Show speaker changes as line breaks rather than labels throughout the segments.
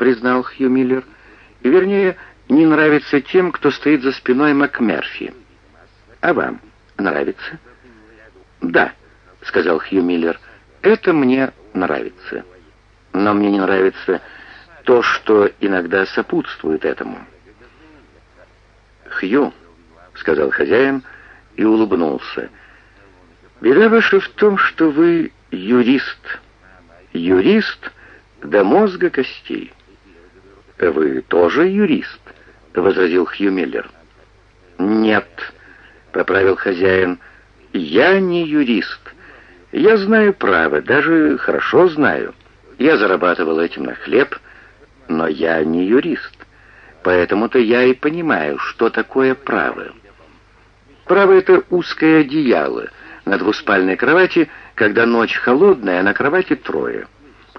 признал Хью Миллер. «Вернее, не нравится тем, кто стоит за спиной МакМерфи. А вам нравится?» «Да», — сказал Хью Миллер, — «это мне нравится. Но мне не нравится то, что иногда сопутствует этому». «Хью», — сказал хозяин и улыбнулся, — «беда ваша в том, что вы юрист. Юрист до мозга костей». «Вы тоже юрист?» — возразил Хью Миллер. «Нет», — поправил хозяин, — «я не юрист. Я знаю право, даже хорошо знаю. Я зарабатывал этим на хлеб, но я не юрист. Поэтому-то я и понимаю, что такое право. Право — это узкое одеяло на двуспальной кровати, когда ночь холодная, а на кровати трое.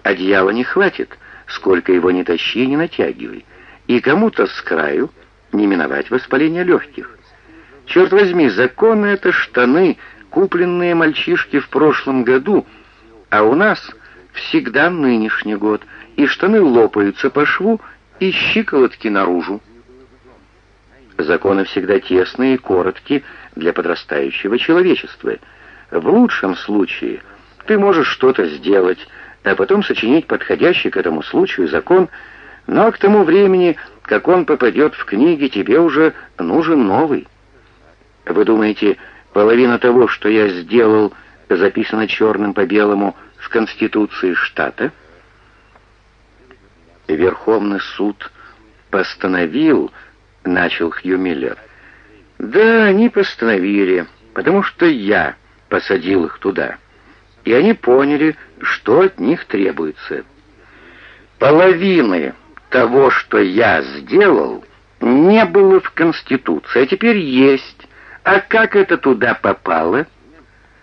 Одеяла не хватит, сколько его не тащи и не натягивай. И кому-то с краю не миновать воспаления легких. Черт возьми, законы — это штаны, купленные мальчишки в прошлом году, а у нас всегда нынешний год, и штаны лопаются по шву, и щиколотки наружу. Законы всегда тесные и короткие для подрастающего человечества. В лучшем случае ты можешь что-то сделать, а потом сочинить подходящий к этому случаю закон, но к тому времени, как он попадет в книги, тебе уже нужен новый. Вы думаете, половина того, что я сделал, записано черным по белому в Конституции штата? Верховный суд постановил, начал Хью Миллер. Да, они постановили, потому что я посадил их туда. И они поняли, что от них требуется. Половины того, что я сделал, не было в Конституции, а теперь есть. А как это туда попало?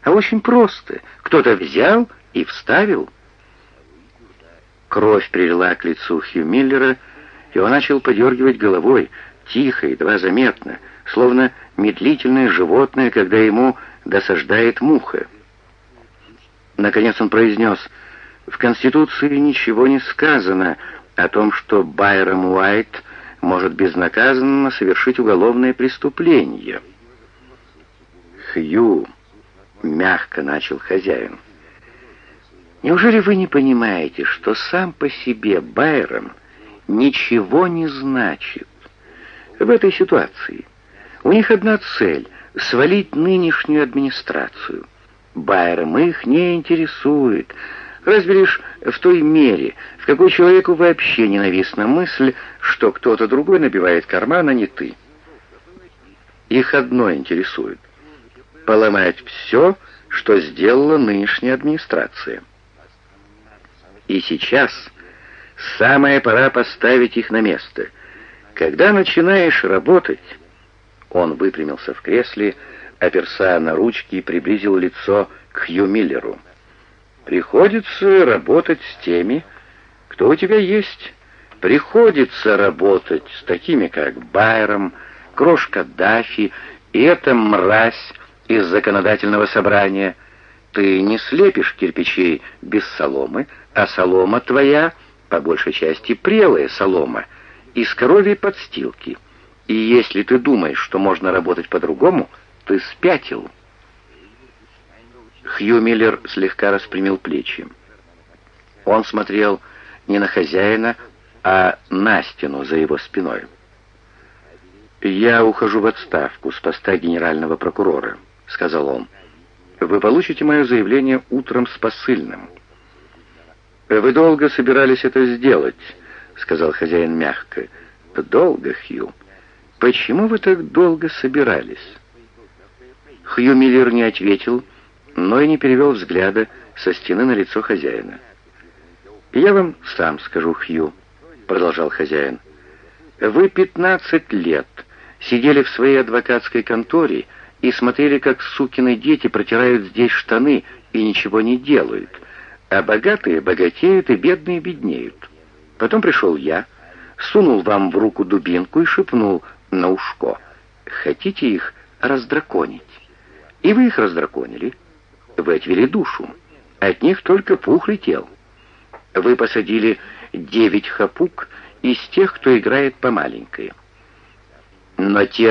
А очень просто. Кто-то взял и вставил. Кровь прилила к лицу Хью Миллера, и он начал подергивать головой, тихо, едва заметно, словно медлительное животное, когда ему досаждает муха. Наконец он произнес, «В Конституции ничего не сказано о том, что Байром Уайт может безнаказанно совершить уголовное преступление». «Хью», — мягко начал хозяин, «неужели вы не понимаете, что сам по себе Байром ничего не значит в этой ситуации? У них одна цель — свалить нынешнюю администрацию». Байером их не интересует, разве лишь в той мере, в какой человеку вообще ненавистна мысль, что кто-то другой набивает карман, а не ты. Их одно интересует — поломать все, что сделала нынешняя администрация. И сейчас самая пора поставить их на место. Когда начинаешь работать... Он выпрямился в кресле, оперся на ручки и приблизил лицо к Хью Миллеру. «Приходится работать с теми, кто у тебя есть. Приходится работать с такими, как Байром, Крошка Даффи и эта мразь из законодательного собрания. Ты не слепишь кирпичей без соломы, а солома твоя, по большей части прелая солома, из коровьей подстилки. И если ты думаешь, что можно работать по-другому, ты спятил». Хью Миллер слегка распрямил плечи. Он смотрел не на хозяина, а на стену за его спиной. «Я ухожу в отставку с поста генерального прокурора», — сказал он. «Вы получите мое заявление утром с посыльным». «Вы долго собирались это сделать», — сказал хозяин мягко. «Долго, Хью. Почему вы так долго собирались?» Хью Миллер не ответил, но и не перевел взгляда со стены на лицо хозяина. «Я вам сам скажу, Хью», — продолжал хозяин. «Вы пятнадцать лет сидели в своей адвокатской конторе и смотрели, как сукины дети протирают здесь штаны и ничего не делают, а богатые богатеют и бедные беднеют. Потом пришел я, сунул вам в руку дубинку и шепнул на ушко. Хотите их раздраконить?» И вы их раздраконили. Вы отвели душу. От них только пух летел. Вы посадили девять хапук из тех, кто играет по маленькой. Но те